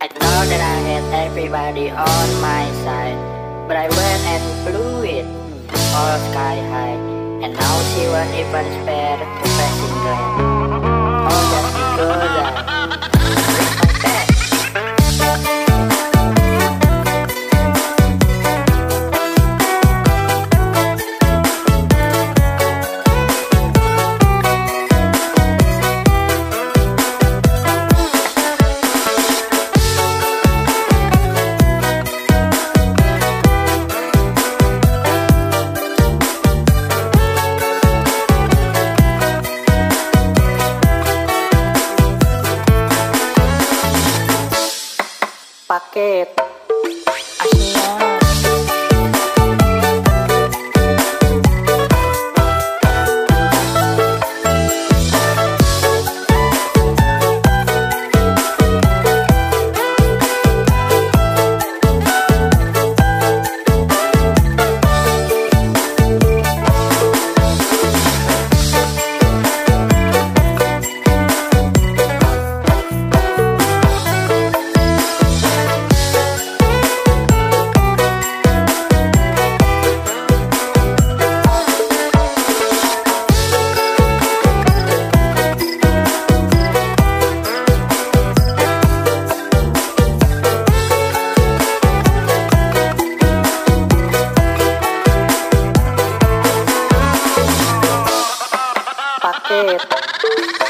I thought that I had everybody on my side, but I went and blew it all sky high, and now she won't even spare the passing glance. All just because paket 对。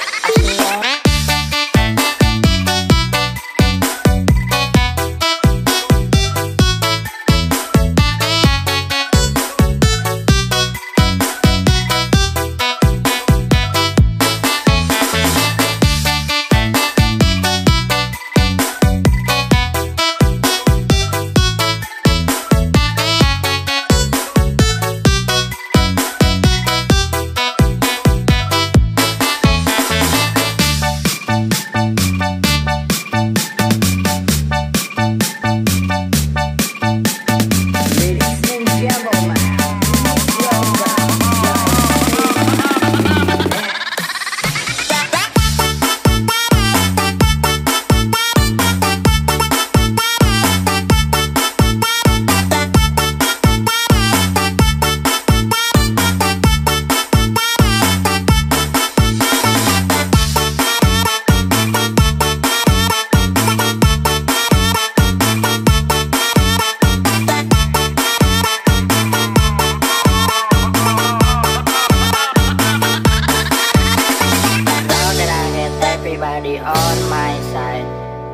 On my side,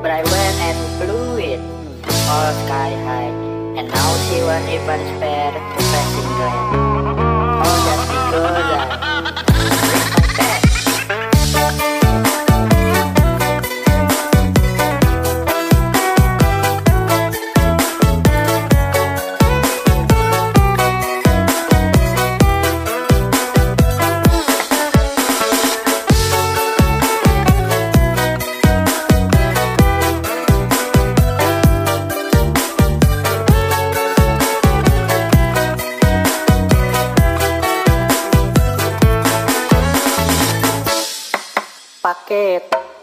but I went and blew it all sky high, and now she won't even spare the passing glance. sakit